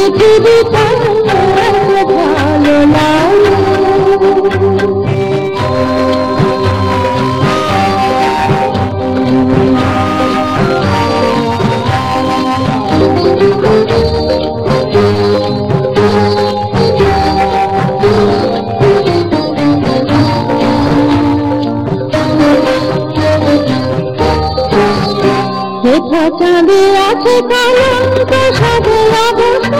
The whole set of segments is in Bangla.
পৃথিবীটা ভালো লাগে চাঁদে আছে কলঙ্ক সাধে অবস্থা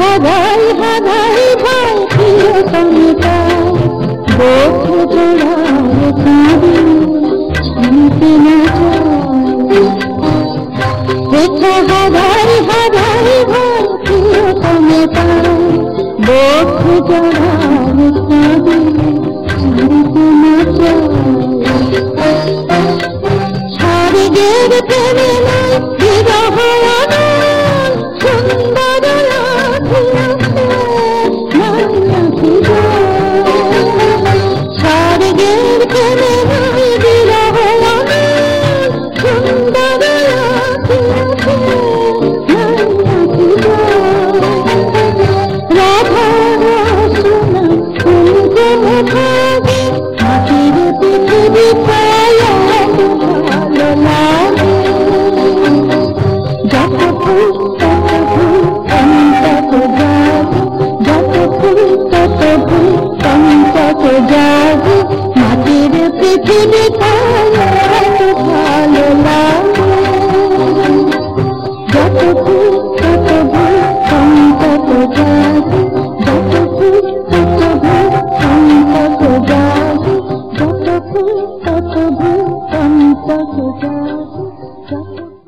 রেখা হারাই হারাই ভাই প্রিয় সমিতা বোধ জোড়ায় কাঁদি শান্তি না রেখা হারাই হারাই ভাই প্রিয় সমিতা বোধ জোড়ায় কাঁদি শান্তি না স্বর্গের প্রেমে পৃথিবী